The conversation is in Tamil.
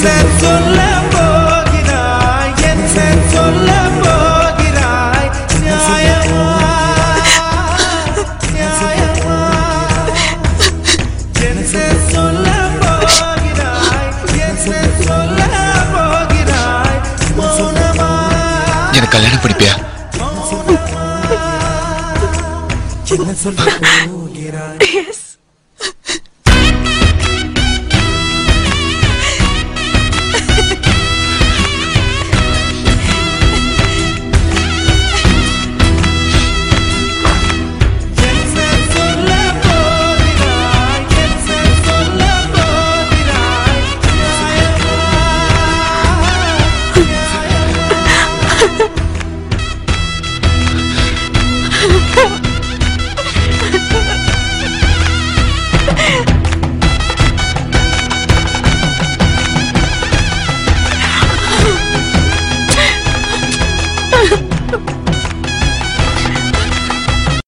சொல்ல போகிறாய் என்ன சொல்ல போகிறாய் நியாயமா? நியாயமா? என்ன சொல்ல போகிறாய் என்ன சொல்ல போகிறாய் மௌனமா? எனக்கு கல்யாணம் படிப்பியா? என்ன சொல்ல போகிறாய்?